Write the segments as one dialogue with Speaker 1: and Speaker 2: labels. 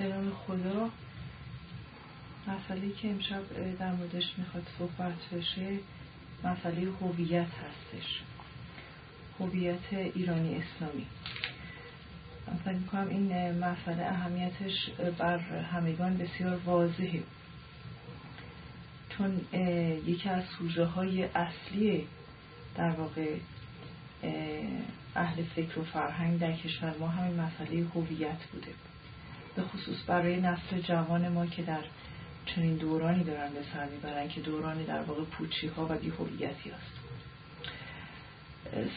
Speaker 1: به نام خدا مسئله که امشب در موردش می‌خواد صحبت بشه مسئله هویت هستش هویت ایرانی اسلامی. من فکر می‌کنم این مسئله اهمیتش بر همگان بسیار واضحه. چون یکی از سوژه های اصلی در واقع اهل فکر و فرهنگ در کشور ما همین مسئله هویت بوده. به خصوص برای نسل جوان ما که در چنین دورانی دارن به سر می‌برن که دورانی در واقع پوچی ها و بیهویتی هست.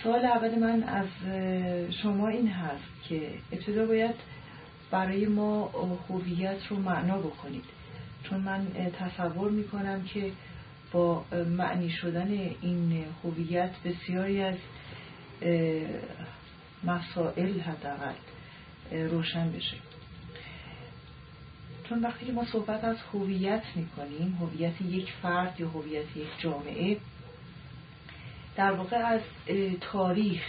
Speaker 1: سوال اول من از شما این هست که ابتدا باید برای ما هویت رو معنا بکنید. چون من تصور می‌کنم که با معنی شدن این هویت بسیاری از مسائل حداقل روشن بشه. چون وقتی که ما صحبت از هویت می‌کنیم هویت یک فرد یا هویت یک جامعه در واقع از تاریخ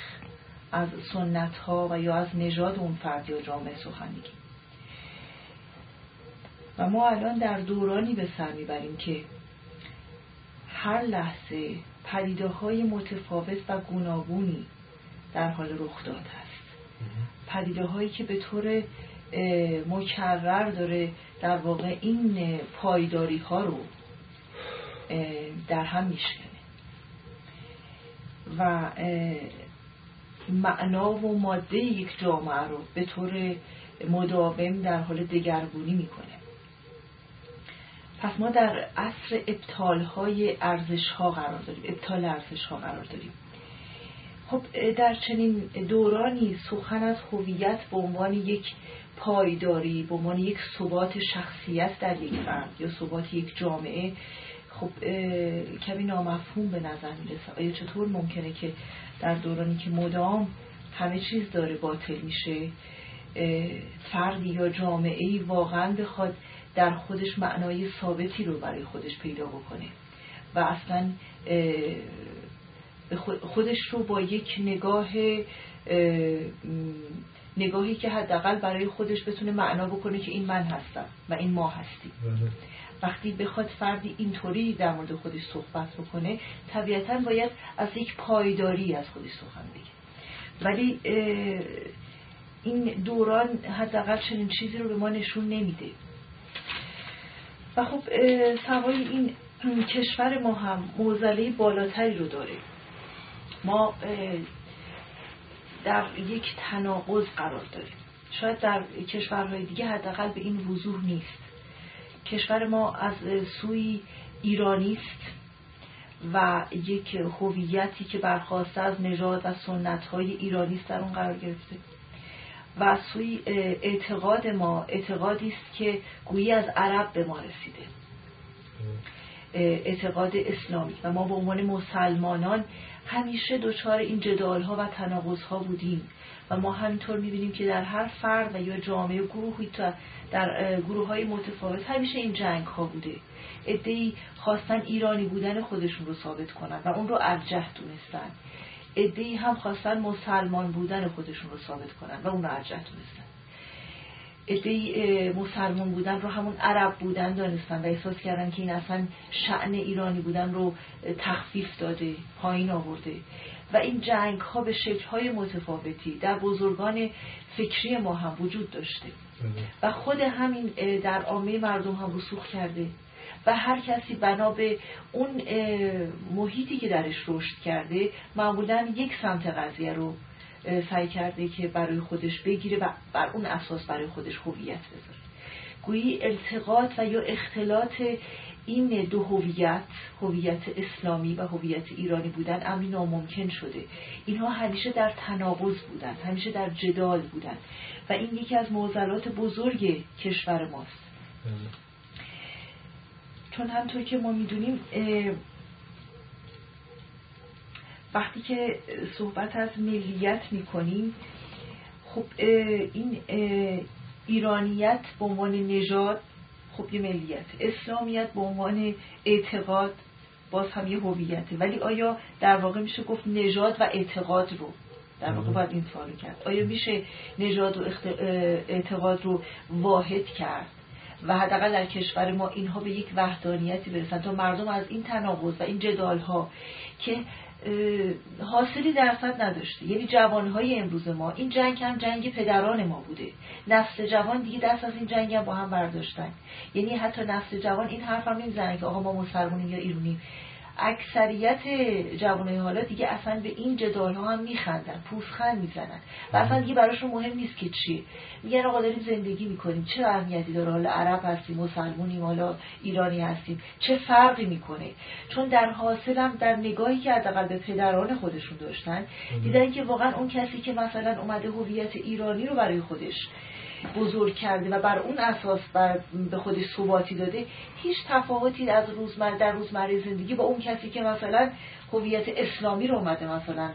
Speaker 1: از سنت ها و یا از نژاد اون فرد یا جامعه سخن میگیم. و ما الان در دورانی به سر می‌بریم که هر لحظه پدیده های متفاوت و گوناگونی در حال رخ داد هست. پدیده هایی که به طور مکرر داره در واقع این پایداری ها رو در هم میشکنه. و معنا و ماده یک جامعه رو به طور مداوم در حال دگرگونی می‌کنه. پس ما در عصر ابطال های ارزش ها قرار داریم ابطال ارزش ها قرار داریم. خب در چنین دورانی سخن از هویت به عنوان یک پایداری به عنوان یک ثبات شخصیت در یک فرد یا ثبات یک جامعه خب کمی نامفهوم به نظر می‌رسه. آیا چطور ممکنه که در دورانی که مدام همه چیز داره باطل میشه فردی یا جامعه ای واقعا بخواد در خودش معنای ثابتی رو برای خودش پیدا بکنه و اصلا خودش رو با یک نگاه نگاهی که حداقل برای خودش بتونه معنا بکنه که این من هستم و این ما هستیم. بله. وقتی بخواد فردی اینطوری در مورد خودش صحبت بکنه طبیعتا باید از یک پایداری از خودش سخن بگه. ولی این دوران حداقل چنین چیزی رو به ما نشون نمیده. و خب سوای این کشور ما هم موزله بالاتری رو داره. ما در یک تناقض قرار داریم. شاید در کشورهای دیگه حداقل به این وضوح نیست. کشور ما از سوی ایرانی است و یک هویتی که برخواسته از نژاد و سنت های ایرانی است در اون قرار گرفته. و سوی اعتقاد ما اعتقادی است که گویی از عرب به ما رسیده. اعتقاد اسلامی. و ما به عنوان مسلمانان همیشه دچار این جدال ها و تناقض ها بودیم. و ما همینطور می‌بینیم که در هر فرد و یا جامعه گروهی در گروه های متفاوت همیشه این جنگ ها بوده. ادهی خواستن ایرانی بودن خودشون رو ثابت کنن و اون رو ارجح دونستن. ادهی هم خواستن مسلمان بودن خودشون رو ثابت کنن و اون رو ارجح دونستن. ادهی مسلمان بودن رو همون عرب بودن دانستن و احساس کردن که این اصلا شعن ایرانی بودن رو تخفیف داده پایین آورده. و این جنگ ها به شکل های متفاوتی در بزرگان فکری ما هم وجود داشته. و خود همین در عامه مردم هم رسوخ کرده. و هر کسی بنا به اون محیطی که درش رشد کرده معمولا یک سمت قضیه رو سعی کرده که برای خودش بگیره و بر اون اساس برای خودش هویت بذاره. گویی التقاط و یا اختلاط این دو هویت هویت اسلامی و هویت ایرانی بودن امری ناممکن شده. اینها همیشه در تناقض بودن همیشه در جدال بودن و این یکی از معضلات بزرگ کشور ماست. چون همطور که ما می‌دونیم وقتی که صحبت از ملیت می‌کنیم خب این ایرانیت به عنوان نژاد خب یه ملیت. اسلامیت به عنوان اعتقاد باز هم یه هویته. ولی آیا در واقع میشه گفت نژاد و اعتقاد رو در واقع باید این سوالو کرد؟ آیا میشه نژاد و اعتقاد رو واحد کرد؟ و حداقل در کشور ما اینها به یک وحدانیتی برسن تا مردم از این تناقض و این جدال ها که حاصلی درصد نداشته. یعنی جوانهای امروز ما این جنگ هم جنگ پدران ما بوده. نسل جوان دیگه دست از این جنگ هم با هم برداشتن. یعنی حتی نسل جوان این حرف هم نمی‌زنن که آقا ما مسلمونیم یا ایرونیم. اکثریت جوانای حالا دیگه اصلا به این جدال ها هم میخندن پوزخند می‌زنن. و اصلا دیگه براشون مهم نیست که چیه میگن آقا داریم زندگی می‌کنیم. چه اهمیتی داره؟ حالا عرب هستیم مسلمونیم حالا ایرانی هستیم. چه فرقی می‌کنه؟ چون در حاصلم در نگاهی که حداقل به پدران خودشون داشتن دیدن که واقعا اون کسی که مثلا اومده هویت ایرانی رو برای خودش بزرگ کرده و بر اون اساس بر به خودش ثباتی داده هیچ تفاوتی از روزمره در روزمره زندگی با اون کسی که مثلا هویت اسلامی رو اومده مثلا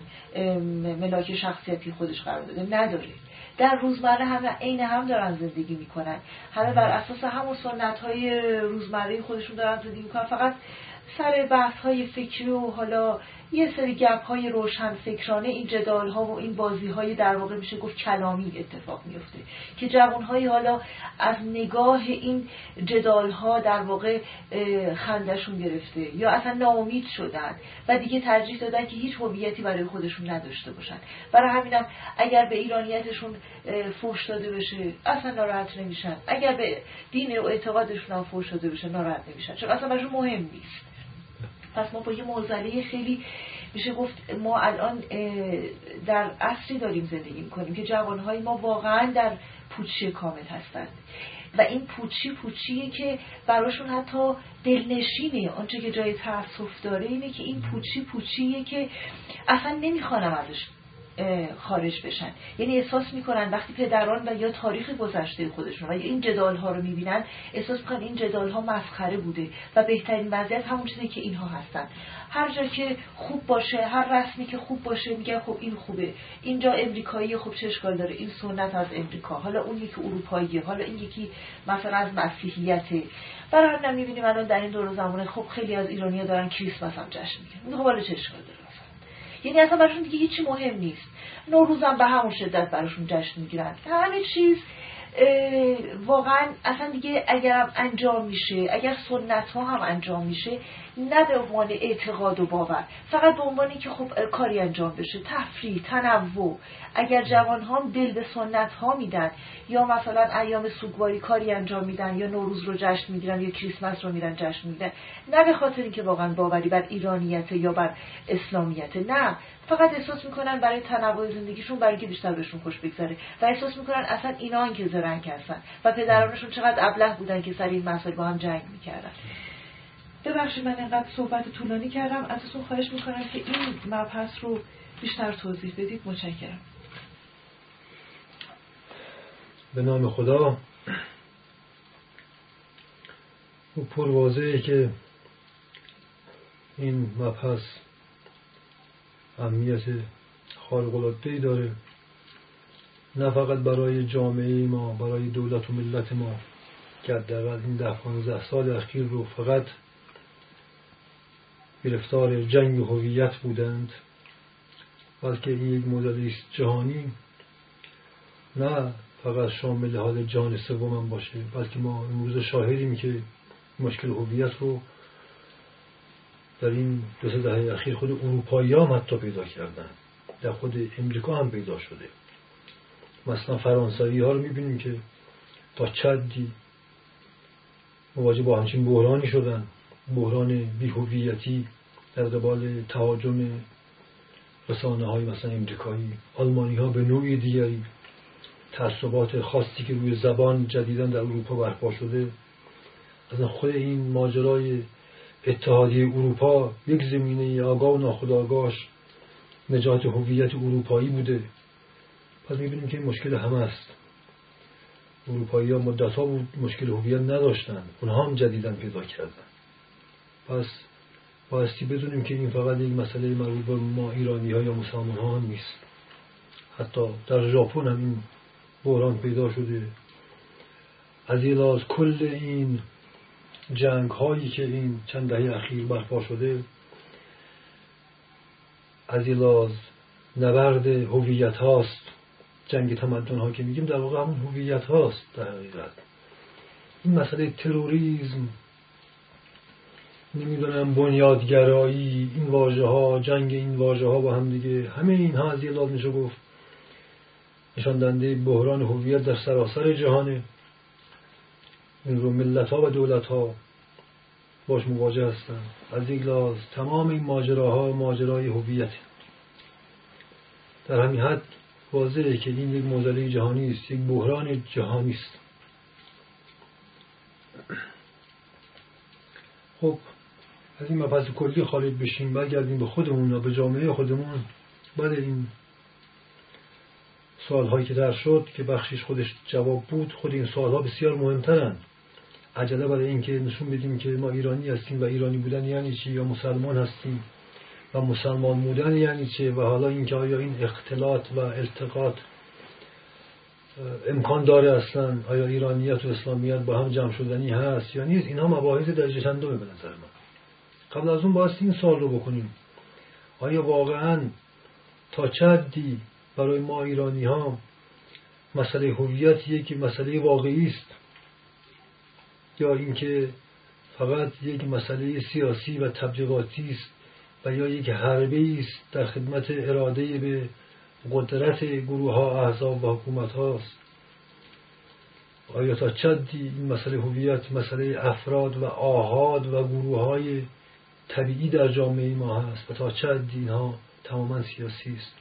Speaker 1: ملاک شخصیتی خودش قرار داده نداره. در روزمره همه عین هم دارن زندگی می‌کنن. همه بر اساس همون سنت های روزمره خودشون دارن زندگی می‌کنن. فقط سر بحث های فکری و حالا یه سری گپ های روشن فکرانه این جدال ها و این بازی های در واقع میشه گفت کلامی اتفاق میفته که جوان های حالا از نگاه این جدال ها در واقع خندشون گرفته یا اصلا ناامید شدن و دیگه ترجیح دادن که هیچ هویتی برای خودشون نداشته باشن. برای همینم اگر به ایرانیتشون فوش داده بشه اصلا ناراحت نمیشن. اگر به دین و اعتقادشون هم فوش داده بشه ناراحت نمیشن. چون اصلا مهم نیست. پس ما با یه موزله خیلی میشه گفت ما الان در عصری داریم زندگی می‌کنیم که جوانهای ما واقعا در پوچی کامل هستند. و این پوچی پوچیه که براشون حتی دلنشینه. آنچه که جای تاسف داره اینه که این پوچی پوچیه که اصلا نمی‌خوانم ازش خارج بشن. یعنی احساس می‌کنن وقتی پدران و یا تاریخ گذشته خودشون و یا این جدال ها رو می‌بینن احساس می‌کنن این جدال ها مسخره بوده و بهترین وضعیت همون چیزی که اینها هستن. هر جا که خوب باشه هر رسمی که خوب باشه میگن خب این خوبه. اینجا امریکایی خوب چه اشکال داره؟ این سنت از امریکا. حالا اون یکی اروپاییه حالا این یکی مثلا از مسیحیته. برای همین می‌بینیم الان در این دور زمانه خب خیلی از ایرانیا دارن کریسمس هم جشن می‌گیرن. خب حالا چه اشکال داره؟ یعنی اصلا براشون دیگه هیچی مهم نیست. نوروزم به همون شدت براشون جشن می‌گیرن. همه چیز واقعا اصلا دیگه اگر انجام میشه اگر سنت ها هم انجام میشه نه به عنوان اعتقاد و باور فقط به عنوانی که خب کاری انجام بشه تفریح تنوع. اگر جوان ها دل به سنت ها میدن یا مثلا ایام سوگواری کاری انجام میدن یا نوروز رو جشن می‌گیرن یا کریسمس رو میرن جشن می‌گیرن نه به خاطر اینکه واقعا باوری بر ایرانیت یا بر اسلامیت نه. فقط احساس می‌کنن برای تنوع زندگیشون برای که بیشتر بهشون خوش بگذره. و احساس می‌کنن اصلا اینا که زرنگ هستن و پدرانشون چقدر ابله بودن که سر این مسائل با هم جنگ می‌کردن. ببخشید من اینقدر صحبت طولانی کردم. ازتون خواهش می‌کنم که این مبحث رو بیشتر توضیح بدید. متشکرم.
Speaker 2: به نام خدا. او پر که این مبحث اهمیت خارق داره. نه فقط برای جامعه ما برای دولت و ملت ما. که حداقل این ده پانزده سال اخیر رو فقط گرفتار جنگ هویت بودند. بلکه این یک مدل جهانی. نه فقط شامل حال جهان سوم باشه. بلکه ما امروز شاهدیم که مشکل هویت رو در این دو سه دهه اخیر خود اروپایی هم حتی پیدا کردن. در خود امریکا هم پیدا شده. مثلا فرانسوی ها رو می‌بینیم که تا چدی مواجه با همچین بحرانی شدن. بحران بیهویتی در قبال تهاجم رسانه های مثلا امریکایی آلمانی ها به نوعی دیگری. تعصبات خاصی که روی زبان جدیدن در اروپا برپا شده. از خود این ماجرای اتحادیه اروپا یک زمینه آگاه و ناخودآگاهش نجات هویت اروپایی بوده. پس می‌بینیم که این مشکل همه است. اروپایی ها مدت ها بود مشکل هویت نداشتن. اونها هم جدیدن پیدا کردن. پس بایستی بدونیم که این فقط یک مسئله مربوط به ما ایرانی ها یا مسلمان ها هم نیست. حتی در ژاپن هم این بحران پیدا شده. از این کل این جنگ هایی که این چند دهه اخیر برپا شده از این نبرد هویت هاست. جنگ تمدن ها که میگیم در واقع همون هویت هاست در حقیقت. این مسئله تروریسم نمی‌دونم بنیادگرایی این واژه ها جنگ این واژه ها با هم دیگه همه اینها از یه میشه گفت. نشان دنده بحران هویت در سراسر جهانه. این رو ملت ها و دولت ها باش مواجه هستن. از یک لحاظ تمام این ماجراها ماجرای هویت. در همین حد واضحه که این یک معضله جهانی است یک بحران جهانی است. خب از این مبحث کلی خارج بشیم برگردیم به خودمون و به جامعه خودمون. بعد این سوال هایی که در شد که بخشش خودش جواب بود خود این سوال ها بسیار مهمترن. عجله برای اینکه نشون بدیم که ما ایرانی هستیم و ایرانی بودن یعنی چی یا مسلمان هستیم و مسلمان بودن یعنی چه و حالا اینکه آیا این اختلاط و التقاط امکان داره اصلا آیا ایرانیت و اسلامیت با هم جمع شدنی هست یا نیست؟ اینها مباحث در چندمه به نظر من. قبل از اون باید این سوال رو بکنیم. آیا واقعا تا چه برای ما ایرانی ها مسئله هویت که مسئله واقعی است؟ یا اینکه فقط یک مسئله سیاسی و تبلیغاتی است و یا یک حربه است در خدمت اراده به قدرت گروه ها احزاب و حکومت هاست آیا تا چدی این مسئله هویت مسئله افراد و آهاد و گروه های طبیعی در جامعه ما هست و تا چدی اینها تماما سیاسی است؟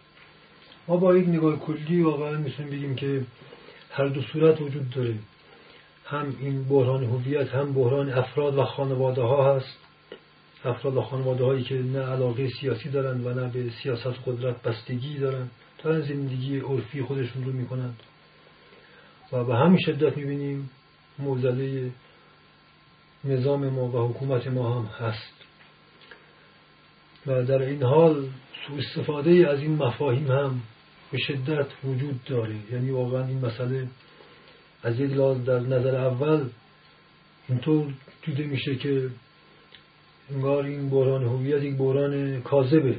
Speaker 2: ما با یک نگاه کلی واقعا می‌تونیم بگیم که هر دو صورت وجود داره. هم این بحران هویت هم بحران افراد و خانواده ها هست. افراد و خانواده هایی که نه علاقه سیاسی دارند و نه به سیاست قدرت بستگی دارند. تا زندگی عرفی خودشون رو می‌کنند. و به همین شدت می‌بینیم موزله نظام ما و حکومت ما هم هست. و در این حال سوء استفاده از این مفاهیم هم به شدت وجود داره. یعنی واقعا این مسئله از یک لحاظ در نظر اول اینطور دیده میشه که انگار این بحران هویت یک بحران کاذبه.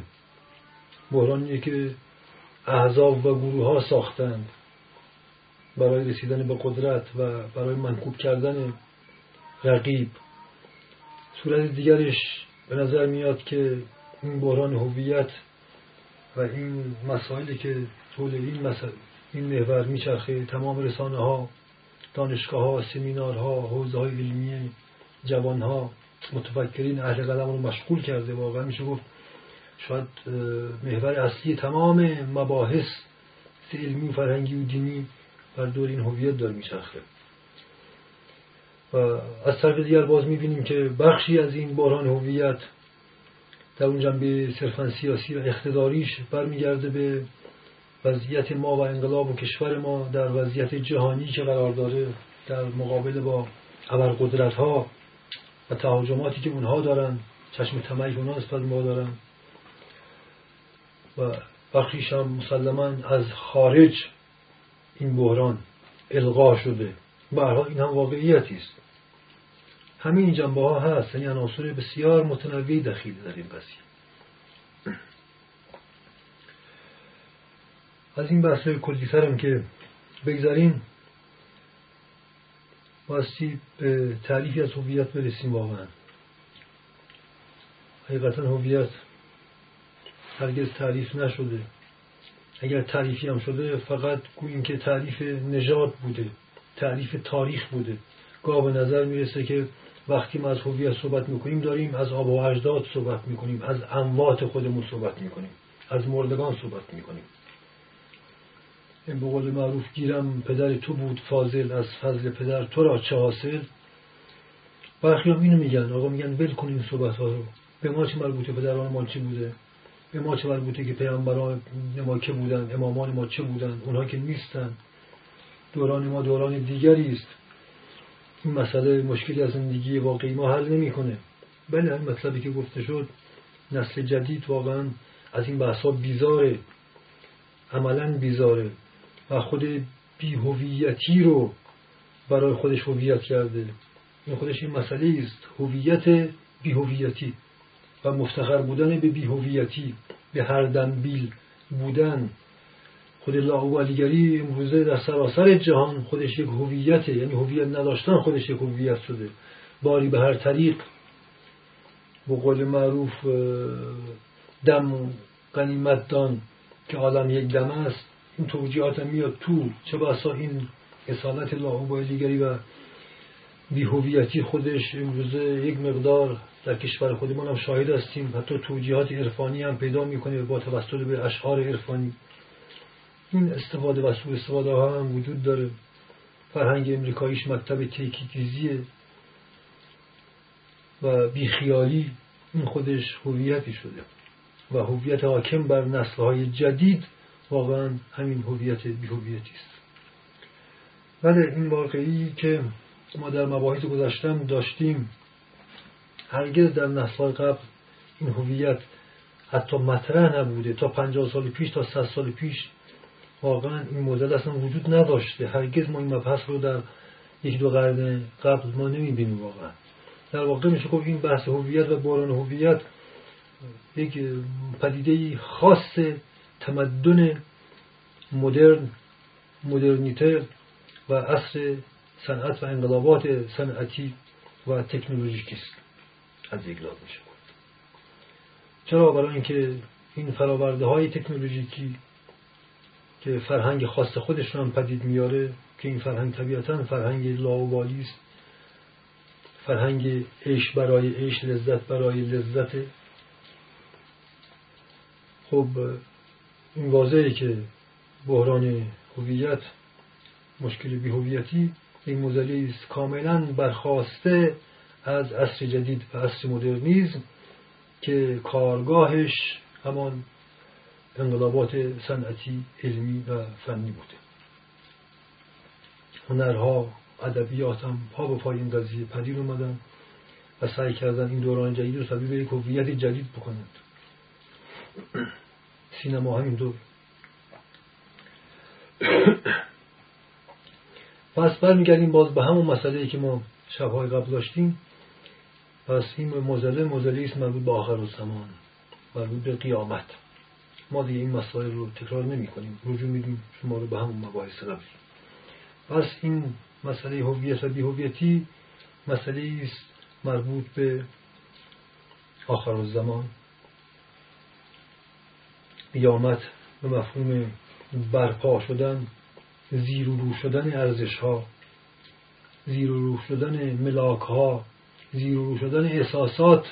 Speaker 2: بحرانیه که احزاب و گروه ها ساختند برای رسیدن به قدرت و برای منکوب کردن رقیب. صورت دیگرش به نظر میاد که این بحران هویت و این مسائلی که طول این مسئله این محور میچرخه تمام رسانه ها دانشگاه ها سمینار ها حوزه های علمی جوان ها متفکرین اهل قلم رو مشغول کرده واقعا. میشه گفت شاید محور اصلی تمام مباحث علمی و فرهنگی و دینی بر دور این هویت داره میچرخه. و از طرف دیگر باز می‌بینیم که بخشی از این بحران هویت در اون جنبه صرفا سیاسی و اقتداریش برمیگرده به وضعیت ما و انقلاب و کشور ما در وضعیت جهانی که قرار داره در مقابل با ابرقدرت ها و تهاجماتی که اونها دارن چشم تمایی اونها نسبت ما دارن. و بخشیش هم مسلما از خارج این بحران القا شده برها این هم واقعیتی است. همین جنبه ها هست یعنی عناصر بسیار متنوعی دخیل در این قضیه. از این بحث کلی سرم که بگذاریم باستی به تعریفی از هویت برسیم واقعا. حقیقتا هویت هرگز تعریف نشده. اگر تعریفی هم شده فقط گوییم که تعریف نژاد بوده تعریف تاریخ بوده. گاه به نظر می‌رسه که وقتی ما از هویت صحبت می‌کنیم داریم از آب و اجداد صحبت می‌کنیم از اموات خودمون صحبت می‌کنیم از مردگان صحبت می‌کنیم. این به قول معروف گیرم پدر تو بود فاضل از فضل پدر تو را چه حاصل برخی هم اینو میگن آقا میگن ول کن این صحبت ها رو. به ما چه مربوطه پدران ما چی بوده؟ به ما چه مربوطه که پیامبران ما که بودن؟ امامان ما چه بودن؟ اونها که نیستن. دوران ما دوران دیگری است. این مسئله مشکلی از زندگی واقعی ما حل نمی‌کنه. بله این مطلبی که گفته شد نسل جدید واقعا از این بحثا بیزاره. عملا بیزاره. و خود بیهویتی رو برای خودش هویت کرده. این خودش این مسئله است. هویت بیهویتی و مفتخر بودن به بیهویتی به هر دنبیل بودن. خود لاوالیگری امروزه در سراسر جهان خودش یک هویت یعنی هویت نداشتن خودش یک هویت شده. باری به هر طریق به قول معروف دم قنیمت دان که عالم یک دم است. این توجیهات میاد تو چه بسا این اصالت لاعبایلیگری و بیهویتی خودش امروزه یک مقدار در کشور خودمان هم شاهد هستیم. حتی توجیهات عرفانی هم پیدا می‌کنه با توسط به اشعار عرفانی. این استفاده و سوء استفاده ها هم وجود داره. فرهنگ امریکاییش مکتب تیکیکیزیه و بیخیالی این خودش هویتی شده و هویت حاکم بر نسلهای جدید واقعا همین هویت بیهویتی است. ولی این واقعی که ما در مباحث گذشتم داشتیم هرگز در نسلهای قبل این هویت حتی مطرح نبوده. تا پنجاه سال پیش تا صد سال پیش واقعا این مدل اصلا وجود نداشته. هرگز ما این مبحث رو در یک دو قرن قبل ما نمی‌بینیم واقعا. در واقع میشه گفت این بحث هویت و باران هویت یک پدیده خاص تمدن مدرن مدرنیته و عصر صنعت و انقلابات صنعتی و تکنولوژیکی است. از یک لحاظ میشه چرا؟ برای اینکه این فراورده های تکنولوژیکی که فرهنگ خاص خودشون هم پدید میاره که این فرهنگ طبیعتا فرهنگ لاوبالی است. فرهنگ عیش برای عیش لذت برای لذت. خب این واضحه که بحران هویت مشکل بیهویتی این موزلی است کاملا برخواسته از عصر جدید و عصر مدرنیزم که کارگاهش همان انقلابات صنعتی علمی و فنی بوده. هنرها ادبیات هم پا به پای این قضیه پدید اومدن و سعی کردن این دوران جدید رو تبدیل به یک هویت جدید بکنند. سینما همینطور پس برمیگردیم باز به همون مسئله که ما شبهای قبل داشتیم. پس این مزله مزله است مربوط به آخر زمان مربوط به قیامت. ما دیگه این مسائل رو تکرار نمی کنیم رجوع میدیم شما رو به همون مباحث قبلی پس این مسئله هویت و بیهویتی مسئله است مربوط به آخر زمان قیامت به مفهوم برپا شدن زیر و رو شدن ارزش ها زیر و رو شدن ملاک ها زیر و رو شدن احساسات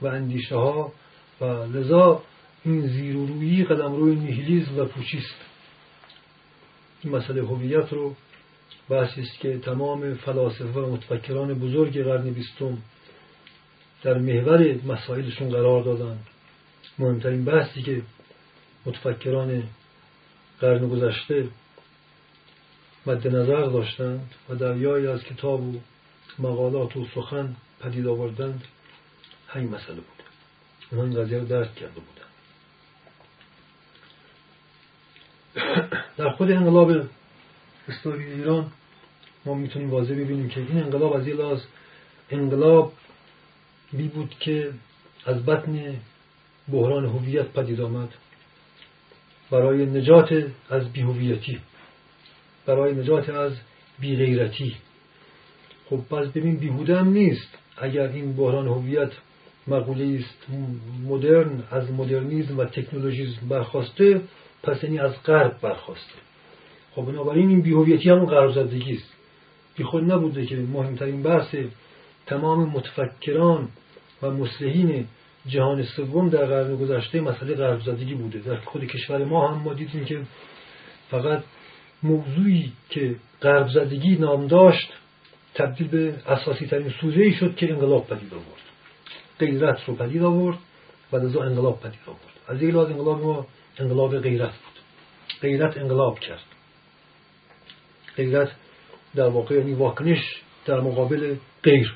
Speaker 2: و اندیشه ها و لذا این زیر و رویی قدم روی نیهیلیزم و پوچیست این مسئله هویت رو بحثی است که تمام فلاسفه و متفکران بزرگ قرن بیستم در محور مسائلشون قرار دادن. مهمترین بحثی که متفکران قرن گذشته مد نظر داشتند و دریایی از کتاب و مقالات و سخن پدید آوردند همین مسئله بود. اونها این قضیه رو درک کرده بودند. در خود انقلاب اسلامی ایران ما می‌تونیم واضح ببینیم که این انقلاب از یه انقلاب بی بود که از بطن بحران هویت پدید آمد. برای نجات از بیهویتی برای نجات از بیغیرتی. خب پس ببین بیهوده هم نیست. اگر این بحران هویت مقوله است مدرن از مدرنیزم و تکنولوژیزم برخواسته پس یعنی از غرب برخواسته. خب بنابراین این بیهویتی هم غرب زدگی است. بی خود نبوده که مهمترین بحث تمام متفکران و مسلحین جهان سوم در قرن گذشته مسئله غرب زدگی بوده. در خود کشور ما هم ما دیدیم که فقط موضوعی که غرب زدگی نام داشت تبدیل به اساسی ترین سوژه ای شد که انقلاب پدید آورد. غیرت رو پدید آورد و لذا انقلاب پدید آورد. از این لحاظ انقلاب ما انقلاب غیرت بود. غیرت انقلاب کرد. غیرت در واقع یعنی واکنش در مقابل غیر.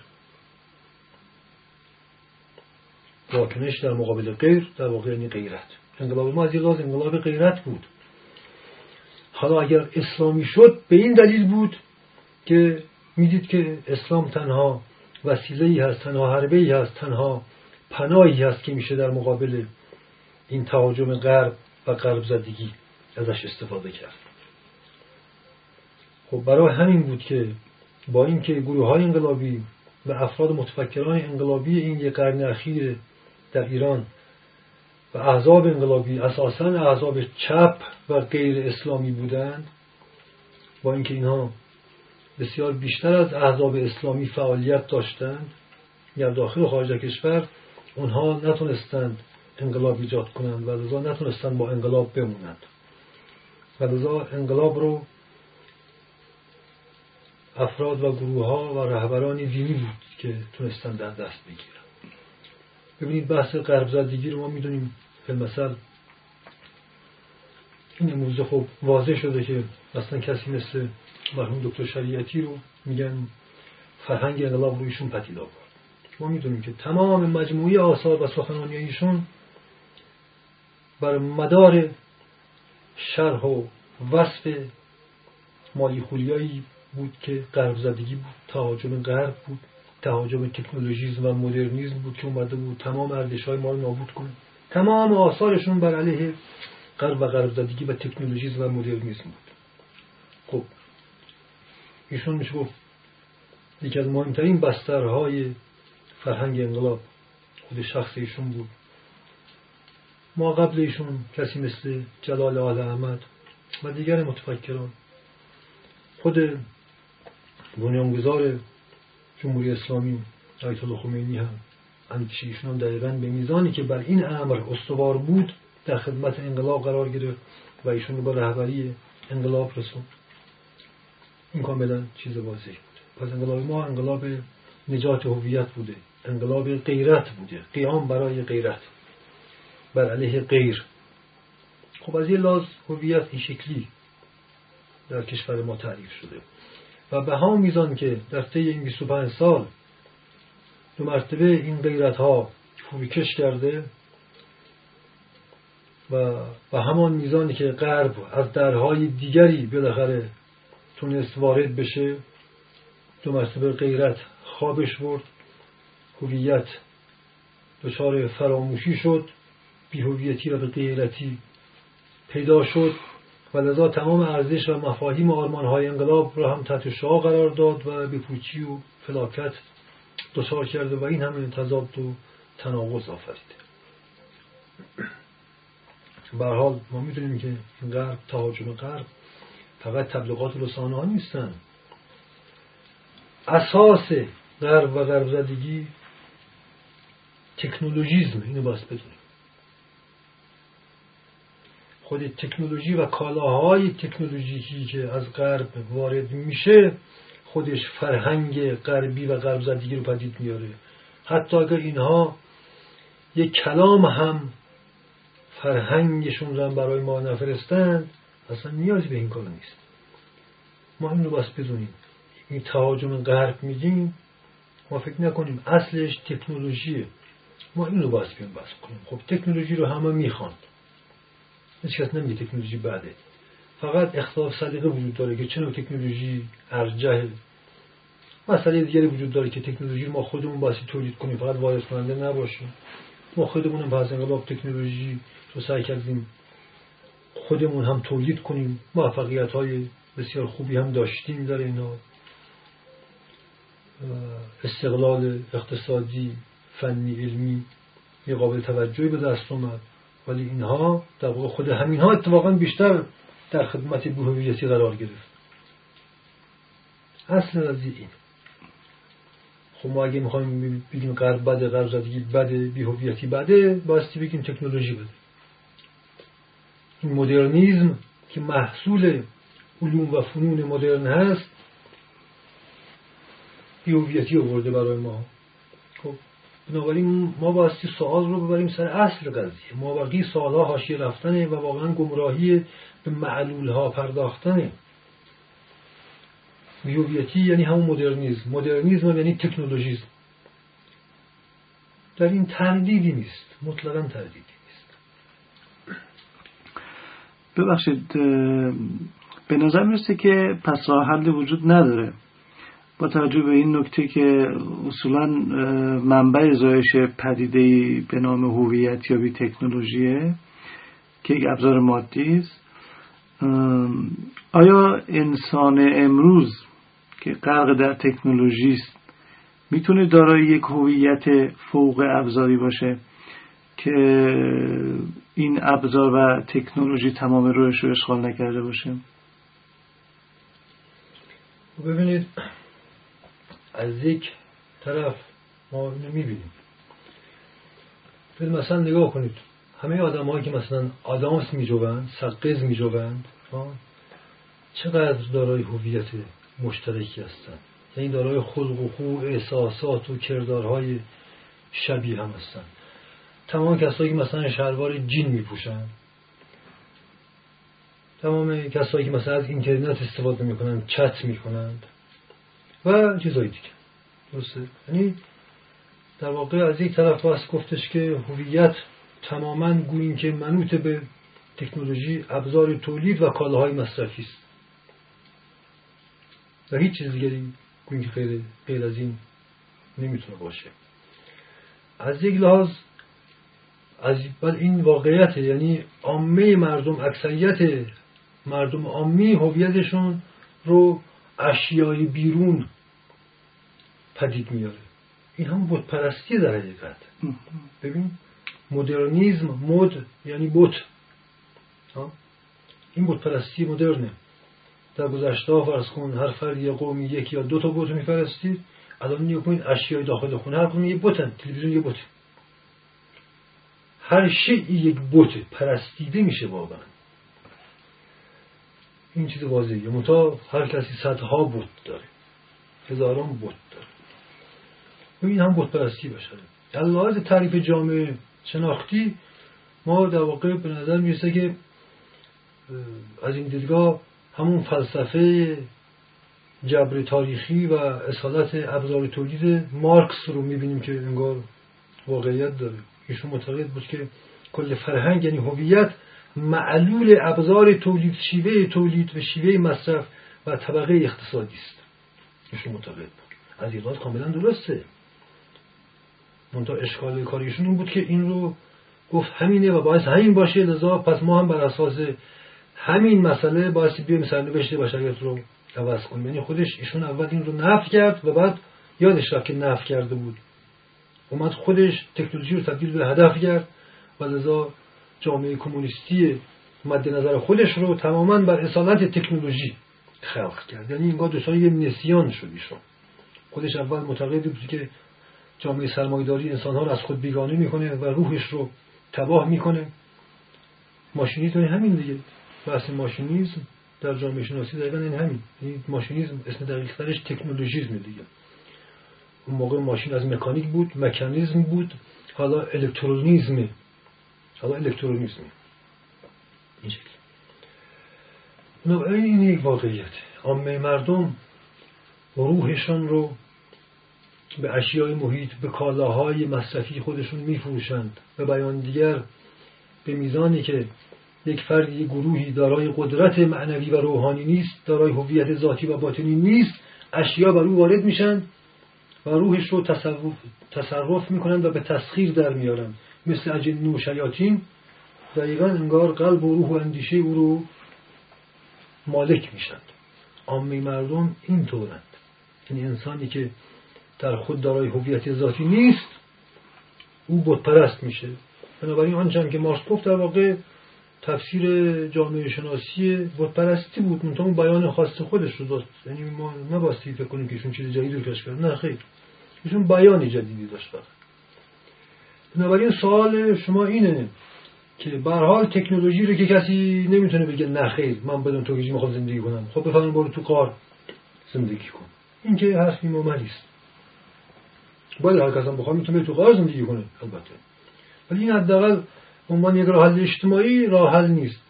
Speaker 2: واکنش در مقابل غیر در واقع یعنی غیرت. انقلاب ما از لحاظ انقلاب غیرت بود. حالا اگر اسلامی شد به این دلیل بود که می‌دید که اسلام تنها وسیله ای هست تنها حربه ای هست تنها پناهی هست که میشه در مقابل این تهاجم غرب و قرب زدگی ازش استفاده کرد. خب برای همین بود که با اینکه گروه های انقلابی و افراد متفکران انقلابی این یک قرن اخیر در ایران و احزاب انقلابی اساسا احزاب چپ و غیر اسلامی بودند. با اینکه اینها بسیار بیشتر از احزاب اسلامی فعالیت داشتند در داخل و خارج کشور اونها نتونستند انقلاب ایجاد کنند و لذا نتونستند با انقلاب بمونند. و لذا انقلاب رو افراد و گروه ها و رهبران دینی بود که تونستن در دست بگیرن ببینید بحث قرب زدگی رو ما می‌دونیم. مثل این امروزه خب واضح شده که اصلا کسی مثل مرحوم دکتر شریعتی رو میگن فرهنگ انقلاب رو ایشون پدید آورد. ما می‌دونیم که تمام مجموعی آثار و سخنانی ایشون بر مدار شرح و وصف مالی خولیایی بود که غرب زدگی بود تهاجم غرب بود. تهاجم تکنولوژیزم و مدرنیزم بود که اومده بود. تمام ارزش های ما رو نابود کنه. تمام آثارشون بر علیه غرب و غرب زدگی و تکنولوژیزم و مدرنیزم بود. خب ایشون میشه گفت یکی از مهمترین بسترهای فرهنگ انقلاب خود شخص ایشون بود. ما قبل ایشون کسی مثل جلال آل احمد و دیگر متفکران خود بنیانگذار جمهوری اسلامی آیت الله خمینی هم ایشون هم دقیقا به میزانی که بر این امر استوار بود در خدمت انقلاب قرار گرفت و ایشون رو با رهبری انقلاب رسوند. این کاملا چیز واضح بود. پس انقلاب ما انقلاب نجات هویت بوده انقلاب غیرت بوده قیام برای غیرت بر علیه غیر. خب از یه لاز هویت این شکلی در کشور ما تعریف شده. و به هم میزان که در طی این 25 سال دو مرتبه این غیرت ها فروکش کرده و به همان میزانی که غرب از درهای دیگری بالاخره تونست وارد بشه دو مرتبه غیرت خوابش برد هویت دچار فراموشی شد بیهویتی و به غیرتی پیدا شد. و لذا تمام ارزش و مفاهیم آرمان های انقلاب را هم تحت شعا قرار داد و به پوچی و فلاکت دچار کرده و این همه تضاد و تناقض آفریده به حال ما می‌دونیم که این غرب تهاجم غرب فقط تبلیغات رسانه ها نیستن. اساس غرب و غرب زدگی تکنولوژیزم. اینو باید بدونیم. خود تکنولوژی و کالاهای تکنولوژیکی که از غرب وارد میشه خودش فرهنگ غربی و غرب زدگی رو پدید میاره. حتی اگر اینها یک کلام هم فرهنگشون رو برای ما نفرستند اصلا نیازی به این کار نیست. ما این رو بس بدونیم. این تهاجم غرب میگیم ما فکر نکنیم اصلش تکنولوژیه. ما این رو باید بس کنیم. خب تکنولوژی رو همه می‌خواند کس نمیگه تکنولوژی بعده فقط اختلاف سلیقه وجود داره که چه تکنولوژی ارجه مسئله دیگری وجود داره که تکنولوژی ما خودمون باسی تولید کنیم. فقط وارد کننده نباشیم. ما خودمون بعض انقلاب تکنولوژی رو سعی کردیم خودمون هم تولید کنیم. موفقیت های بسیار خوبی هم داشتیم در اینا. استقلال اقتصادی فنی علمی یه قابل توجهی به دست اومد. ولی اینها در واقع خود همین ها اتفاقا بیشتر در خدمت بوهویتی قرار گرفت. اصل از این. خب ما اگه می‌خوایم بگیم غرب بده غرب زدگی بده بیهویتی بده باستی بگیم تکنولوژی بده. این مدرنیزم که محصول علوم و فنون مدرن هست بیهویتی آورده برای ما. بنابراین ما باستی سوال رو ببریم سر اصل قضیه. ما باقی سالها حاشیه رفتنه و واقعا گمراهی به معلول ها پرداختنه. بیویتی یعنی همون مدرنیزم. مدرنیزم یعنی تکنولوژیزم. در این تردیدی نیست. مطلقا تردیدی نیست.
Speaker 3: ببخشید به نظر می‌رسه که پس راه حل وجود نداره. با توجه به این نکته که اصولا منبع زایش پدیده به نام هویت یا بی تکنولوژیه که یک ابزار مادی است. آیا انسان امروز که غرق در تکنولوژی است می‌تونه دارای یک هویت فوق ابزاری باشه که این ابزار و تکنولوژی تمام روش رو اشغال نکرده باشه؟
Speaker 2: ببینید از یک طرف ما می‌بینیم مثلا نگاه کنید. همه آدم که مثلا آدامس میجوند سقز میجوند چقدر دارای هویت مشترکی هستند یعنی دارای خلق و خو احساسات و کردارهای شبیه هم هستند تمام کسایی که مثلا شلوار جین میپوشن تمام کسایی که مثلا از اینترنت استفاده می‌کنن چت می‌کنند. و چیزایی دیگه. درسته؟ یعنی در واقع از یک طرف باست گفتش که هویت تماما گوییم که منوط به تکنولوژی ابزار تولید و کالاهای مصرفی است. و هیچ چیز دیگری که غیر, غیر از این نمی‌تونه باشه. از یک لحاظ از این واقعیت یعنی عامه مردم اکثریت مردم عامی هویتشون رو اشیای بیرون پدید میاره. این هم بود پرستی در حقیقت. ببین مدرنیزم مد یعنی بت. این بود پرستی مدرنه. در گذشته فرض کن هر فرد یه قومی یکی یا دو تا بت میفرستید الان نگاه کنید اشیای داخل خونه هر کدوم یه تلویزیون یه بت هر شیعی یک بت پرستیده میشه واقعا. این چیز واضحه. متا هر کسی صدها بت داره. هزاران بت داره. این هم بت پرستی بشه. لحاظ تعریف جامعه شناختی ما در واقع به نظر می‌رسه که از این دیدگاه همون فلسفه جبر تاریخی و اصالت ابزار تولید مارکس رو می‌بینیم که انگار واقعیت داره. ایشون معتقد بود که کل فرهنگ یعنی هویت معلول ابزار تولید شیوه تولید و شیوه مصرف و طبقه اقتصادی است. ایشون معتقد بود. از این کاملا درسته. منتها اشکال کاریشون این بود که این رو گفت همینه و باعث همین باشه لذا پس ما هم بر اساس همین مسئله باعث بیایم سرنوشت بشریت رو عوض کنیم. یعنی خودش ایشون اول این رو نفی کرد و بعد یادش رفت که نفی کرده بود. اومد خودش تکنولوژی رو تبدیل به هدف کرد و لذا جامعه کمونیستی مد نظر خودش رو تماما بر اصالت تکنولوژی خلق کرد. یعنی اینگاه دوستان یه نسیان شد خودش اول معتقد بود که جامعه سرمایداری انسان ها رو از خود بیگانه می‌کنه و روحش رو تباه می‌کنه. ماشینیزم همین دیگه. بحث ماشینیزم در جامعه شناسی دقیقا این همین. این ماشینیزم اسم دقیق ترش تکنولوژیزم دیگه. اون موقع ماشین از مکانیک بود مکانیزم بود. حالا الکترونیزم حالا الکترونیزم این شکل. این یک واقعیت. عامه مردم روحشان رو به اشیای محیط به کالاهای مصرفی خودشون میفروشند به بیان دیگر به میزانی که یک فرد یک گروهی دارای قدرت معنوی و روحانی نیست دارای هویت ذاتی و باطنی نیست اشیا بر او وارد میشن و روحش رو تصرف, تصرف می‌کنند و به تسخیر در میارن. مثل اجن و شیاطین دقیقا انگار قلب و روح و اندیشه او رو مالک میشند. عامه مردم این طورند این انسانی که در خود دارای هویت ذاتی نیست او بود پرست میشه. بنابراین آنچه که مارکس گفت در واقع تفسیر جامعه شناسی بود پرستی بود. منتها بیان خاص خودش رو داشت. یعنی ما نباستی فکر کنیم که ایشون چیز جدیدی رو کشف کرد. نه خیر. ایشون بیانی جدیدی داشت فقط. بنابراین سوال شما اینه که به حال تکنولوژی رو که کسی نمی‌تونه بگه نه خیر من بدون تکنولوژی می‌خوام زندگی کنم. خب بفرمایید برو تو کار زندگی کن. این که حرفی مملی است. باید هر کس هم بخواد می‌تونه تو قرار زندگی کنه البته. ولی این حداقل عنوان یک راه اجتماعی راه حل نیست.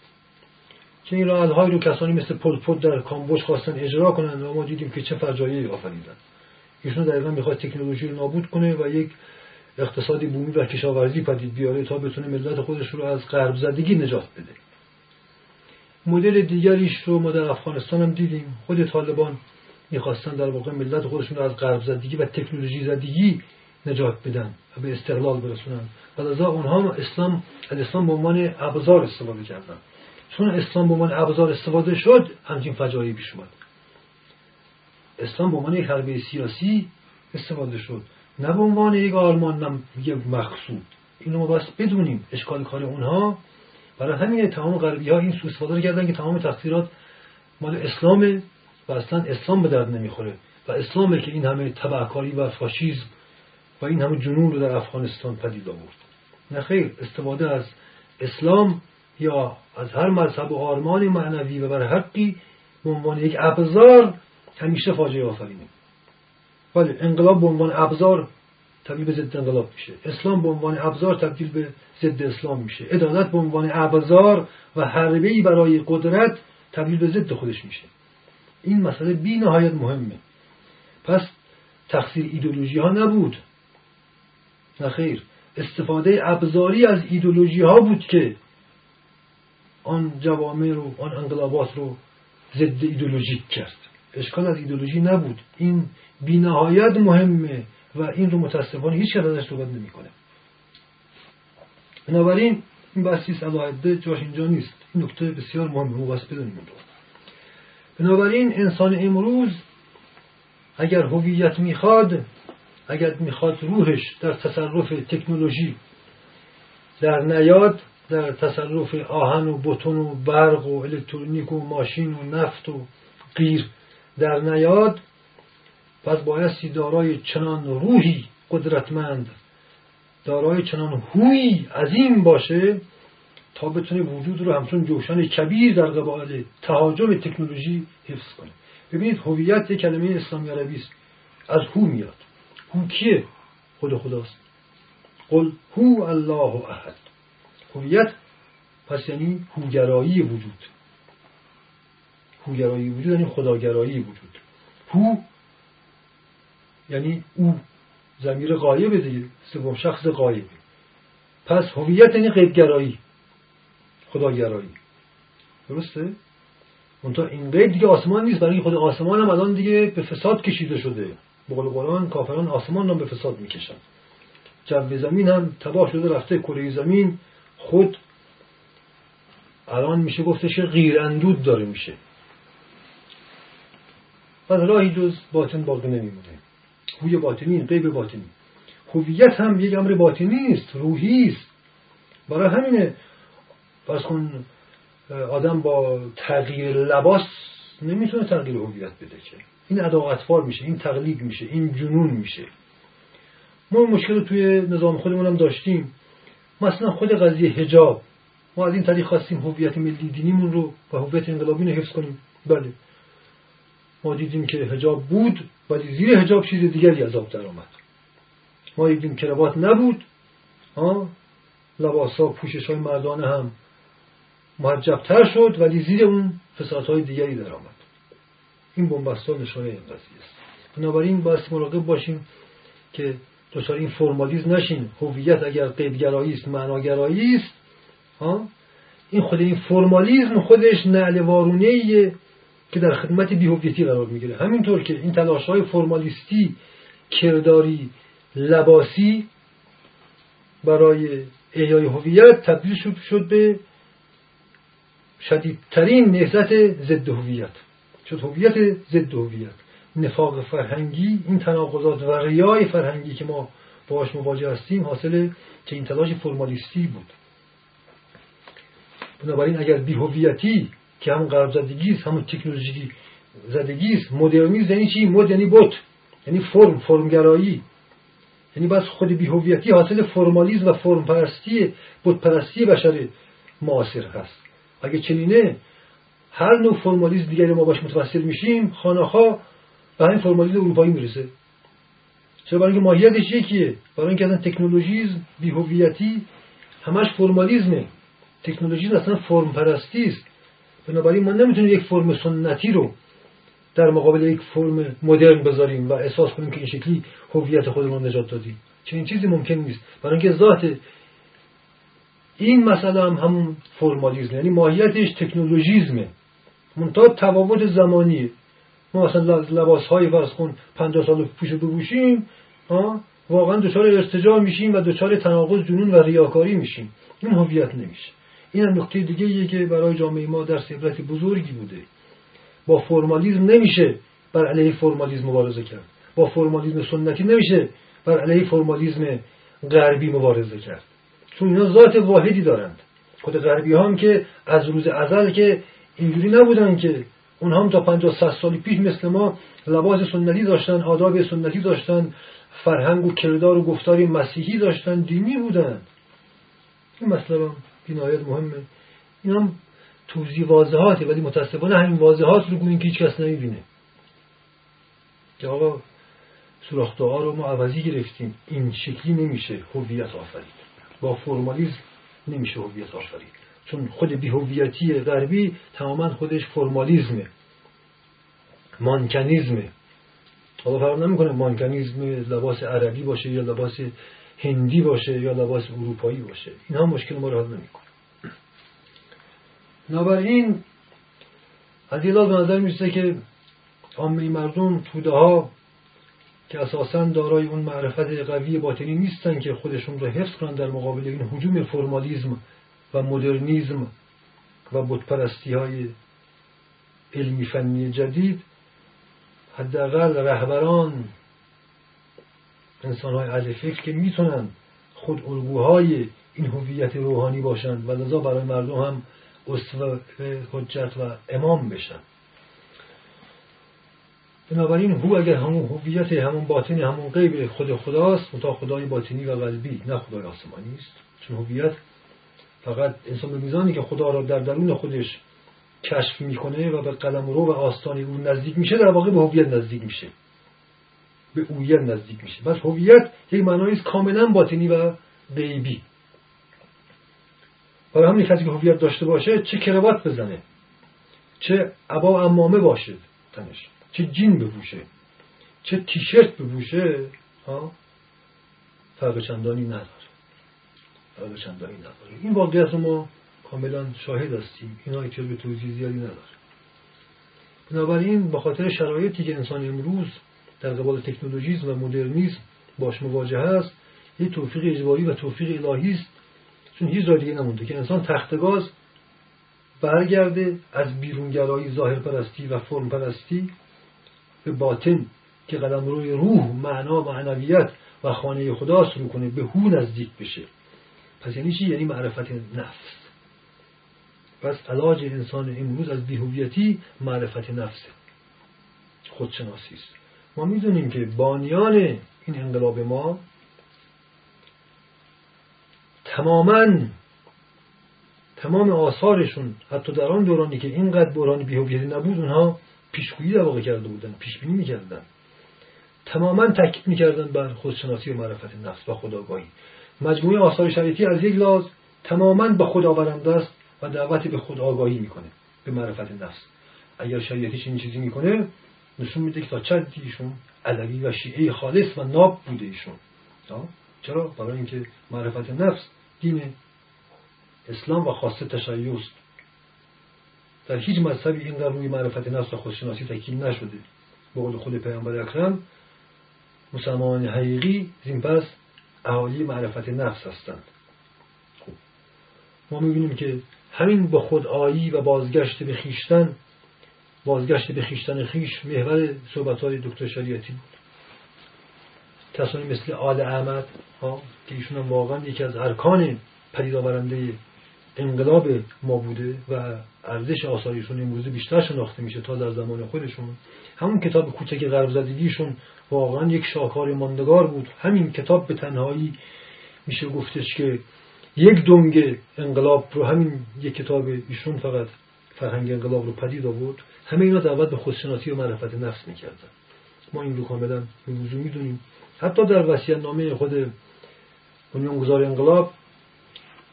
Speaker 2: که این راه رو کسانی مثل پل پل در کامبوج خواستن اجرا کنند و ما دیدیم که چه فجایعی آفریدن. ایشون دقیقا می‌خواد تکنولوژی رو نابود کنه و یک اقتصادی بومی و کشاورزی پدید بیاره تا بتونه ملت خودش رو از غرب زدگی نجات بده. مدل دیگریش رو ما در افغانستان هم دیدیم. خود طالبان می‌خواستن در واقع ملت خودشون رو از غرب زدگی و تکنولوژی زدگی نجات بدن و به استقلال برسونن. و لذا اونها اسلام اسلام به عنوان ابزار استفاده کردن. چون اسلام به عنوان ابزار استفاده شد همچین فجایی پیش اومد. اسلام به عنوان یک سیاسی استفاده شد. نه به عنوان یک آرمان نه یک مقصود. اینو ما بس بدونیم اشکال کار اونها. برای همین تمام غربی ها این سو استفاده کردن که تمام تقصیرات مال اسلامه و اصلا اسلام به درد نمی‌خوره. و اسلامه که این همه تبعکاری و فاشیزم و این همه جنون رو در افغانستان پدید آورد. نه خیر استفاده از اسلام یا از هر مذهب و آرمان معنوی و بر حقی به عنوان یک ابزار همیشه فاجعه آفرینه. ولی انقلاب به عنوان ابزار تبدیل به ضد انقلاب میشه. اسلام به عنوان ابزار تبدیل به ضد اسلام میشه. عدالت به عنوان ابزار و حربه برای قدرت تبدیل به ضد خودش میشه. این مسئله بی نهایت مهمه. پس تقصیر ایدولوژی ها نبود. نخیر استفاده ابزاری از ایدولوژی ها بود که آن جوامع رو آن انقلابات رو ضد ایدولوژیک کرد. اشکال از ایدولوژی نبود. این بینهایت مهمه و این رو متاسفانه هیچ کس ازش صحبت نمی‌کنه. بنابراین این بحثی علاهده جاش اینجا نیست. این نکته بسیار مهمه ما بس بدونیم رو. بنابراین انسان امروز اگر هویت می‌خواد اگر می‌خواد روحش در تصرف تکنولوژی در نیاد در تصرف آهن و بتون و برق و الکترونیک و ماشین و نفت و غیر در نیاد پس بایستی دارای چنان روحی قدرتمند دارای چنان هوی عظیم باشه تا بتونه وجود رو همچون جوشان کبیر در قبال تهاجم تکنولوژی حفظ کنه ببینید هویت یک کلمه اسلامی عربی است. از هو میاد. هو کیه؟ خود خداست. قل هو الله احد. هویت پس یعنی هوگرایی وجود. هوگرایی وجود یعنی خداگرایی وجود. هو یعنی او. زمیر غایبه دیگه سوم شخص غایبه. پس هویت یعنی غیبگرایی خداگرایی. درسته؟ منتها این غیب دیگه آسمان نیست برای خود آسمان هم الان دیگه به فساد کشیده شده. به قول قرآن کافران آسمان رو به فساد می‌کشن. جو زمین هم تباه شده رفته کره زمین. خود الان میشه گفتش غیر اندود داره میشه. و راهی جز باطن باقی نمیمونه. هوی باطنی غیب باطنی. هویت هم یک امر باطنی است روحی است. برای همینه. پس کن آدم با تغییر لباس نمی‌تونه تغییر هویت بده که. این اطفال میشه این تقلید میشه این جنون میشه. ما مشکل توی نظام خودمون هم داشتیم. مثلا خود قضیه هجاب ما از این طریق خواستیم هویت ملی دینیمون رو و هویت انقلابی رو حفظ کنیم. بله. ما دیدیم که هجاب بود ولی زیر هجاب چیز دیگری از آب در آمد ما دیدیم کروات نبود. ها؟ لباس ها پوشش های مردانه هم محجبتر شد ولی زیر اون های دیگری در آمد. این بنبستا نشانه این قضیه است. بنابراین باید مراقب باشیم که دچار این فرمالیز نشین هویت اگر قیدگرایی است معناگرایی است. ها؟ این خود این فرمالیزم خودش نعل وارونه که در خدمت بیهویتی قرار می‌گیره. همینطور که این تلاش های فرمالیستی کرداری لباسی برای احیای هویت تبدیل شد, شد به شدیدترین نهزت ضد هویت. شد هویت ضد هویت. نفاق فرهنگی این تناقضات و ریای فرهنگی که ما باش مواجه هستیم حاصل که این تلاش فرمالیستی بود. بنابراین اگر بیهویتی که همون غرب زدگی است همون تکنولوژی زدگی است مدرنیسم یعنی چی؟ مد یعنی بت یعنی فرم فرمگرایی. یعنی بس خود بیهویتی حاصل فرمالیزم و فرم پرستی بت پرستی بشر معاصر هست. اگه چنینه هر نوع فرمالیزم دیگری ما باش متوسل میشیم خانه به همین فرمالیزم اروپایی می‌رسه. چرا؟ برای اینکه ماهیتش یکیه. برای اینکه اصلا تکنولوژیزم بیهویتی همش فرمالیزمه تکنولوژی اصلا فرم پرستی است بنابراین ما نمی‌تونیم یک فرم سنتی رو در مقابل یک فرم مدرن بذاریم و احساس کنیم که این شکلی هویت خودمون نجات دادیم. چنین چیزی ممکن نیست. برای اینکه ذات این مسئله هم همون فرمالیزم یعنی ماهیتش تکنولوژیزمه. منتها تفاوت زمانیه ما مثلا لباس های کن 50 سال پیش بپوشیم واقعا دچار ارتجاع میشیم و دچار تناقض جنون و ریاکاری میشیم. این هویت نمیشه. این نکته دیگه که برای جامعه ما در عبرت بزرگی بوده. با فرمالیزم نمیشه بر علیه فرمالیزم مبارزه کرد. با فرمالیزم سنتی نمیشه بر علیه فرمالیزم غربی مبارزه کرد. چون اینا ذات واحدی دارند. خود غربی هم که از روز ازل که اینجوری نبودن که اونها هم تا 50 60 سال پیش مثل ما لباس سنتی داشتن آداب سنتی داشتن فرهنگ و کردار و گفتاری مسیحی داشتن دینی بودن. این مسئله بینایت مهمه. این هم توضیح واضحاته ولی متاسفانه همین واضحات رو گوییم که هیچ کس نمی‌بینه. که آقا سوراخدعا رو ما عوضی گرفتیم. این شکلی نمیشه هویت آفرید. با فرمالیزم نمیشه هویت آفرید. چون خود بیهویتی غربی تماما خودش فرمالیزمه مانکنیزمه حالا فرق نمی‌کنه مانکنیزم لباس عربی باشه یا لباس هندی باشه یا لباس اروپایی باشه. اینها مشکل ما رو حل نمی‌کنه. بنابراین از یه به نظر می‌رسه که عامه مردم توده ها که اساسا دارای اون معرفت قوی باطنی نیستن که خودشون رو حفظ کنن در مقابل این حجوم فرمالیزم و مدرنیزم و بتپرستی های علمی فنی جدید حداقل رهبران انسان های اهل فکر که می‌تونن خود الگوهای این هویت روحانی باشند و لذا برای مردم هم اسوه حجت و امام بشن. بنابراین هو اگر همون هویت همون باطنی همون غیب خود خداست تا خدای باطنی و قلبی نه خدای آسمانی است. چون هویت فقط انسان به میزانی که خدا را در درون خودش کشف می‌کنه و به قلم رو و آستان او نزدیک میشه در واقع به هویت نزدیک میشه. به اویت نزدیک میشه. بس هویت یک معنایی کاملا باطنی و غیبی. برای همین کسی که هویت داشته باشه چه کروات بزنه؟ چه عبا امامه باشه تنش؟ چه جین بپوشه؟ چه تیشرت بپوشه؟ ها؟ فرق چندانی نداره. فرق چندانی نداره. این واقعیت ما کاملا شاهد هستیم. اینا احتیاج به توضیح زیادی نداره. بنابراین به خاطر شرایطی که انسان امروز در قبال تکنولوژیزم و مدرنیزم باش مواجه است یه توفیق اجباری و توفیق الهی است. چون هیچ جای دیگه نمونده که انسان تختگاز برگرده از بیرونگرایی ظاهر پرستی و فرم پرستی به باطن که قدم روی روح معنا معنویت و خانه خدا رو کنه به هو نزدیک بشه. پس یعنی چی؟ یعنی معرفت نفس. پس علاج انسان امروز از بیهویتی معرفت نفسه خودشناسی است. ما می‌دونیم که بانیان این انقلاب ما تماما تمام آثارشون حتی در آن دورانی که اینقدر بحران بیهویتی نبود اونها پیشگویی در واقع کرده بودن پیش بینی می‌کردن. تماما تاکید می‌کردن بر خودشناسی و معرفت نفس و خداگاهی مجموعه آثار شریعتی از یک لحاظ تماما به خود است و دعوت به خود آگاهی می‌کنه به معرفت نفس. اگر شریعتی این چیزی می‌کنه نشون میده که تا چند ایشون علوی و شیعه خالص و ناب بوده ایشون. چرا؟ برای اینکه معرفت نفس دین اسلام و خاصه تشیع است. در هیچ مذهبی این در روی معرفت نفس و خودشناسی تکیل نشده. به قول خود پیامبر اکرم مسلمان حقیقی زین پس اهالی معرفت نفس هستند. خوب. ما می‌بینیم که همین با خود آیی و بازگشت به خیشتن بازگشت به خیشتن خیش محور صحبت های دکتر شریعتی بود. کسانی مثل آل احمد ها که ایشون هم واقعا یکی از ارکان پدید آورنده انقلاب ما بوده و ارزش آثارشون امروزه بیشتر شناخته میشه تا در زمان خودشون. همون کتاب کوچک غرب زدگیشون واقعا یک شاکار ماندگار بود. همین کتاب به تنهایی میشه گفتش که یک دنگ انقلاب رو همین یک کتاب ایشون فقط فرهنگ انقلاب رو پدید آورد. همه اینا دعوت به خودشناسی و معرفت نفس می‌کردن. ما این رو کاملا به وضوع می‌دونیم. حتی در وسیعت نامه خود بنیانگذار انقلاب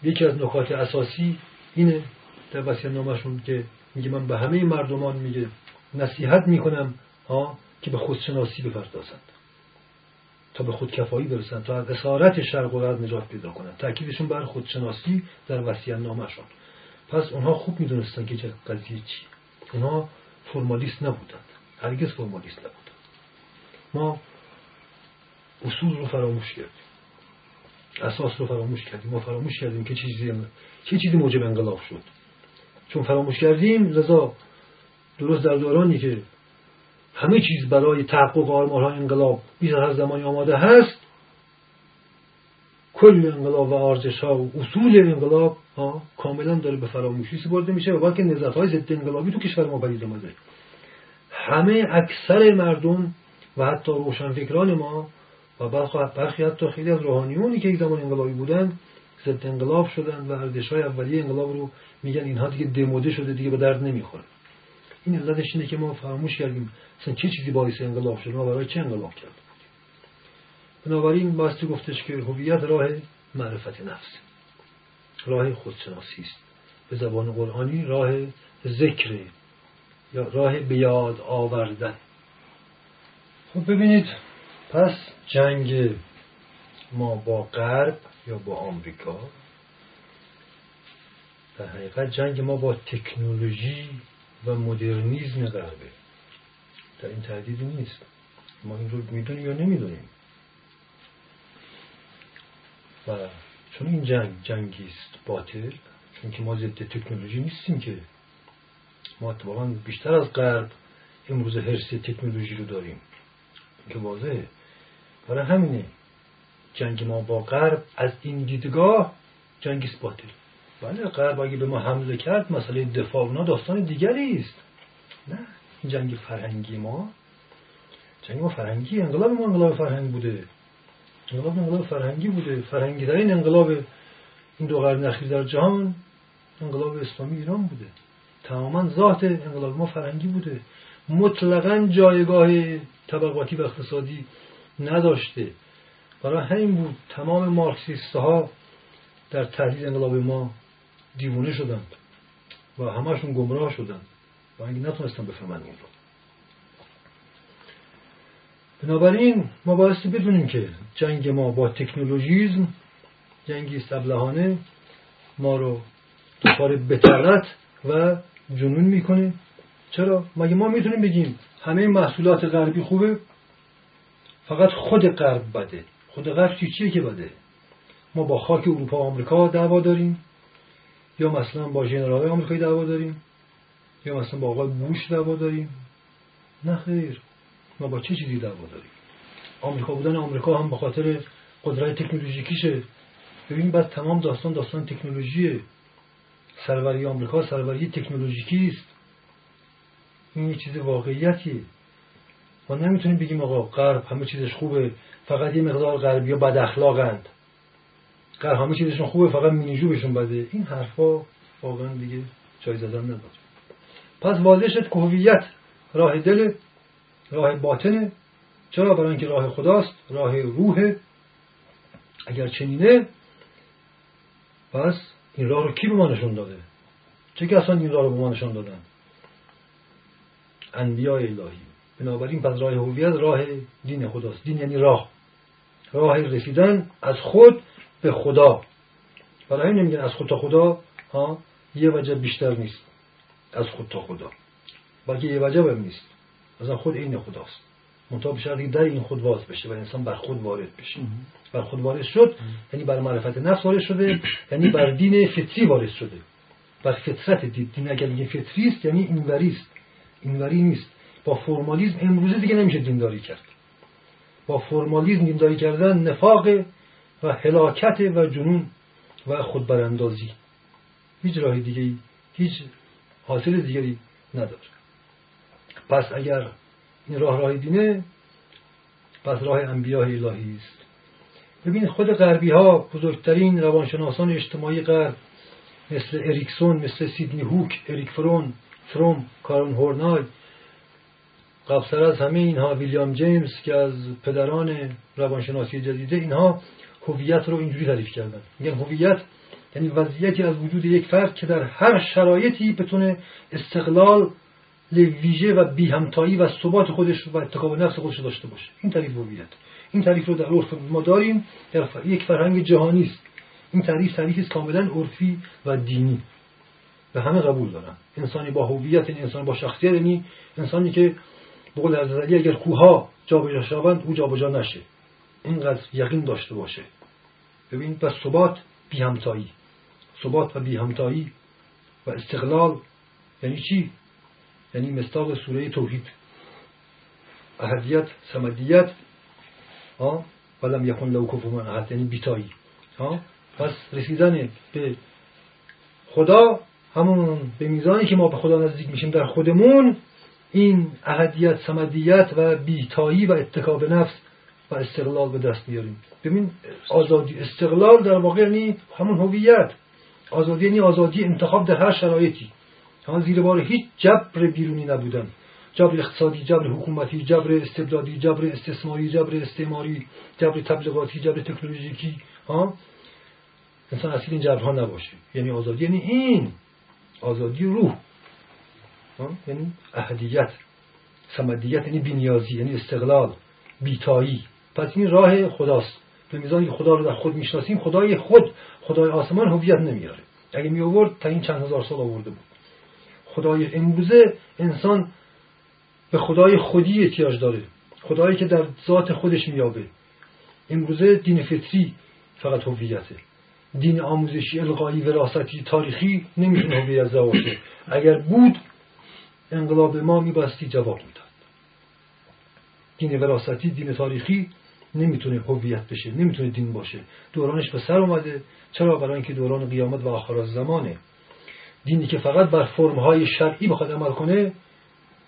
Speaker 2: یکی از نکات اساسی اینه در وسیعت نامشون که میگه من به همه مردمان میگه نصیحت می‌کنم ها که به خودشناسی بپردازند. تا به خودکفایی برسند تا از اسارت شرق و غرب نجات پیدا کنند. تاکیدشون بر خودشناسی در وسیع نامشون پس اونها خوب می‌دونستن که قضیه چی اونها فرمالیست نبودند هرگز فرمالیست نبودند ما اصول رو فراموش کردیم. اساس رو فراموش کردیم. ما فراموش کردیم که چیزی چه چیزی موجب انقلاب شد. چون فراموش کردیم لذا درست در دورانی که همه چیز برای تحقق آرمانهای انقلاب بیش از زمانی آماده هست کل انقلاب و آرزش ها و اصول انقلاب کاملا داره به فراموشی سپرده میشه و بلکه نظرت های ضد انقلابی تو کشور ما پدید آمده. همه اکثر مردم و حتی روشنفکران ما و برخی حتی خیلی از روحانیونی که یک زمان انقلابی بودن ضد انقلاب شدن و ارزش های اولیه انقلاب رو میگن اینها دیگه دموده شده دیگه به درد نمی‌خوره. این علتش اینه که ما فراموش کردیم اصلا چه چیزی باعث انقلاب شد ما برای چه انقلاب کرد بنابراین باستی گفتش که هویت راه معرفت نفس. راه خودشناسی است. به زبان قرآنی راه ذکر یا راه بیاد آوردن. خب ببینید پس جنگ ما با غرب یا با آمریکا؟ در حقیقت جنگ ما با تکنولوژی و مدرنیزم غربه. در این تهدیدی نیست. ما این رو می‌دونیم یا نمی‌دونیم؟ و چون این جنگ جنگی است باطل. چون که ما ضد تکنولوژی نیستیم که. ما اتفاقا بیشتر از غرب امروز حرس تکنولوژی رو داریم. که واضحه. برای همینه. جنگ ما با غرب از این دیدگاه جنگی باطل. بله غرب اگه به ما حمله کرد مسئله دفاع اونا داستان دیگری است. نه این جنگ فرهنگی ما. جنگ ما فرهنگی انقلاب ما انقلاب فرهنگ بوده. انقلاب انقلاب فرهنگی بوده. فرهنگی در این انقلاب این دو قرن اخیر در جهان انقلاب اسلامی ایران بوده. تماما ذات انقلاب ما فرهنگی بوده. مطلقا جایگاه طبقاتی و اقتصادی نداشته. برای همین بود تمام مارکسیست ها در تحلیل انقلاب ما دیوونه شدند و همشون گمراه شدند. و اینکه نتونستن بفهمن این رو. بنابراین ما بایستی بدونیم که جنگ ما با تکنولوژیزم جنگی سبلهانه ما رو دچار بترت و جنون می‌کنه. چرا؟ مگه ما می‌تونیم بگیم همه محصولات غربی خوبه؟ فقط خود غرب بده. خود غرب چی چیه که بده؟ ما با خاک اروپا و آمریکا دعوا داریم. یا مثلا با ژنرال آمریکایی دعوا داریم. یا مثلا با آقای بوش دعوا داریم. نه خیر. ما با چه چیزی دعوا داریم؟ آمریکا بودن آمریکا هم به خاطر قدرت تکنولوژیکیشه. ببین بعد تمام داستان داستان تکنولوژیه سروری آمریکا سروری تکنولوژیکی است. این یه چیز واقعیتیه. ما نمی‌تونیم بگیم آقا غرب همه چیزش خوبه فقط یه مقدار غربی بد اخلاقند. غرب همه چیزشون خوبه فقط مینیجوبشون بده. این حرفا واقعا دیگه جای زدن نداره پس واضح شد که هویت راه دل راه باطنه. چرا؟ برای اینکه راه خداست راه روح اگر چنینه پس این راه رو کی به ما نشون داده؟ چه کسانی این راه رو به ما نشون دادن؟ انبیاء الهی. بنابراین پس راه هویت راه دین خداست. دین یعنی راه. راه رسیدن از خود به خدا. برای این نمیگن از خود تا خدا ها؟ یه وجه بیشتر نیست. از خود تا خدا. بلکه یه وجه هم نیست. از خود این خداست. منتها به شرطی در این خود واز بشه و انسان بر خود وارد بشه. بر خود وارد شد یعنی بر معرفت نفس وارد شده یعنی بر دین فطری وارد شده. بر فطرت دید دین اگر یه فطری است یعنی اینوری است. اینوری نیست. با فرمالیزم امروزه دیگه نمیشه دینداری کرد. با فرمالیزم دینداری کردن نفاق و هلاکت و جنون و خودبراندازی. هیچ راه دیگه هیچ حاصل دیگری نداره. پس اگر این راه راه دینه پس راه انبیاء الهی است. ببین خود غربی ها بزرگترین روانشناسان اجتماعی غرب مثل اریکسون مثل سیدنی هوک اریک فرون فروم کارون هورنای قبلتر از همه اینها ویلیام جیمز که از پدران روانشناسی جدیده اینها هویت رو اینجوری تعریف کردن. میگن هویت یعنی وضعیتی از وجود یک فرد که در هر شرایطی بتونه استقلال ویژه و بی همتایی و ثبات خودش و اتقاب نفس خودش داشته باشه. این تعریف هویت این تعریف رو در عرف ما داریم. در یک فرهنگ جهانی است. این تعریف تعریفی است کاملا عرفی و دینی. به همه قبول دارن انسانی با هویت این انسان با شخصیت یعنی انسانی که به قول حضرت اگر کوها جابجا شوند او جابجا نشه. اینقدر یقین داشته باشه. ببین و ثبات بی همتایی ثبات و بی همتایی و استقلال یعنی چی؟ یعنی مستاق سوره توحید. احدیت سمدیت ها ولم یکن لو کفو احد یعنی بی‌تایی. ها پس رسیدن به خدا همون به میزانی که ما به خدا نزدیک میشیم در خودمون این احدیت سمدیت و بیتایی و اتکا به نفس و استقلال به دست بیاریم. ببین آزادی استقلال در واقع یعنی همون هویت. آزادی یعنی آزادی انتخاب در هر شرایطی. ها زیر بار هیچ جبر بیرونی نبودن. جبر اقتصادی جبر حکومتی جبر استبدادی جبر استثماری جبر استعماری جبر تبلیغاتی جبر تکنولوژیکی ها؟ انسان اصیل این جبرها نباشه. یعنی آزادی یعنی این آزادی روح. یعنی احدیت سمدیت یعنی بینیازی یعنی استقلال بیتایی. پس این راه خداست. به میزانی خدا رو در خود می‌شناسیم خدای خود خدای آسمان هویت نمیاره. اگه می آورد تا این چند هزار سال آورده بود. خدای امروزه انسان به خدای خودی احتیاج داره. خدایی که در ذات خودش میابه. امروزه دین فطری فقط هویته. دین آموزشی القایی وراستی تاریخی نمی‌تونه هویت باشه. اگر بود انقلاب ما میباستی جواب می‌داد. دین وراستی دین تاریخی نمی‌تونه هویت بشه نمی‌تونه دین باشه. دورانش به سر اومده. چرا؟ برای اینکه دوران قیامت و آخر زمانه. دینی که فقط بر فرمهای شرعی بخواد عمل کنه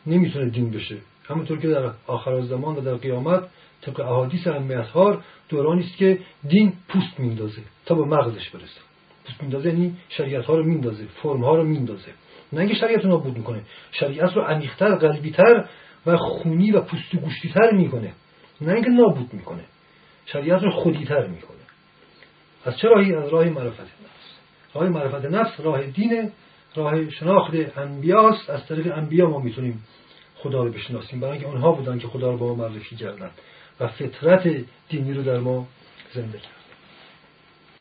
Speaker 2: نمی‌تونه دین بشه. همونطور که در آخر زمان و در قیامت طبق احادیث امیتهار دورانی است که دین پوست میندازه تا به مغزش برسه. پوست میندازه یعنی شریعت ها رو میندازه فرم ها رو میندازه نه اینکه شریعت رو نابود می‌کنه شریعت رو عمیقتر قلبیتر و خونی و پوست گوشتیتر می‌کنه. نه اینکه نابود می‌کنه شریعت رو خودیتر می‌کنه. از چه راهی؟ از راه معرفت نفس. راه معرفت نفس راه دینه. راه شناخت انبیاست از طریق انبیا ما می‌تونیم خدا رو بشناسیم. برای اینکه آنها بودن که خدا رو با ما معرفی کردن. و فطرت دینی رو در ما زنده کرد.